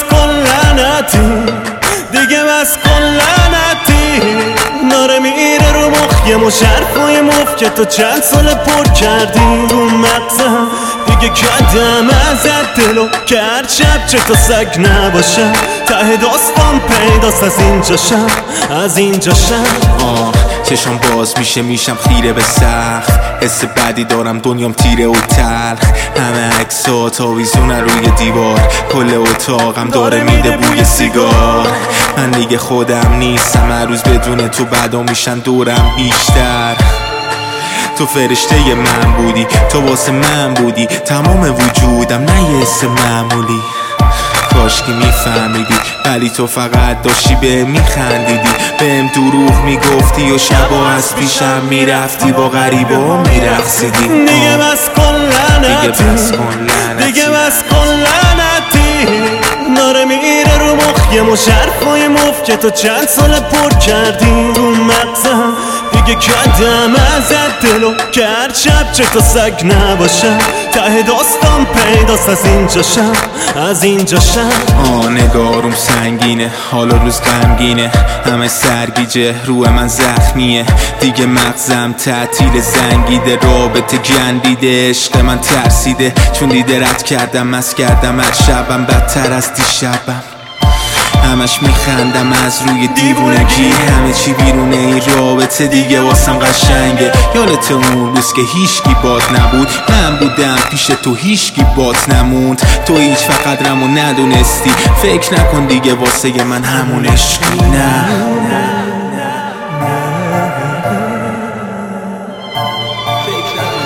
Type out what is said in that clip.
لعنتی. دیگه بس کن لعنتی. ناره میره رو مخ. یه مشرفای مف که تو چند سال پر کردی. رو مغزم دیگه کدم ازت دلو. که هر شب چه تا سگ نباشم ته داستان پیداست از اینجا شم از اینجا شم آه. چشم باز میشه میشم خیره به سخت. حس بدی دارم دنیام تیره و تلخ. همه عکس ها تاویزونه روی دیوار. کل اتاقم داره میده بوی سیگار. من دیگه خودم نیستم هر روز بدون تو بدا میشن دورم بیشتر. تو فرشته من بودی تو واسه من بودی. تمام وجودم نه یه حس معمولی. میفهمیدی؟ ولی تو فقط داشتی به میخندیدی. بهم دروغ می‌گفتی و شبا از پیشم می‌رفتی. با غریبا میرقصیدی. دیگه بس کن دیگه لعنتی بس کن لعنتی. دیگه بس کن لعنتی. ناره میره رو مخ. یه مشرفای مف که تو چند سال پر کردی رو مغزم. دیگه کدم ازت دلو هر شب چه تا سگ نباشم. ته داستان پیداست از اینجا شم از اینجا شم آه نگارم سنگینه حالا روز غمگینه. همه سرگیجه روح من زخمیه. دیگه مغزم تعطیل زنگیده رابطه گندیده عشق من ترسیده چون دیده رد کردم مس کردم هر شبم بدتر از دیشبم. همش میخندم از روی دیوونگی. همه چی بیرونه این رابطه دیگه واسم قشنگه. یادت اون روز که هیچکی باد نبود. من بودم پیش تو هیچکی باد نموند. تو هیچ فقط رمو ندونستی. فکر نکن دیگه واسه من همون عشقی. نه فکر نکن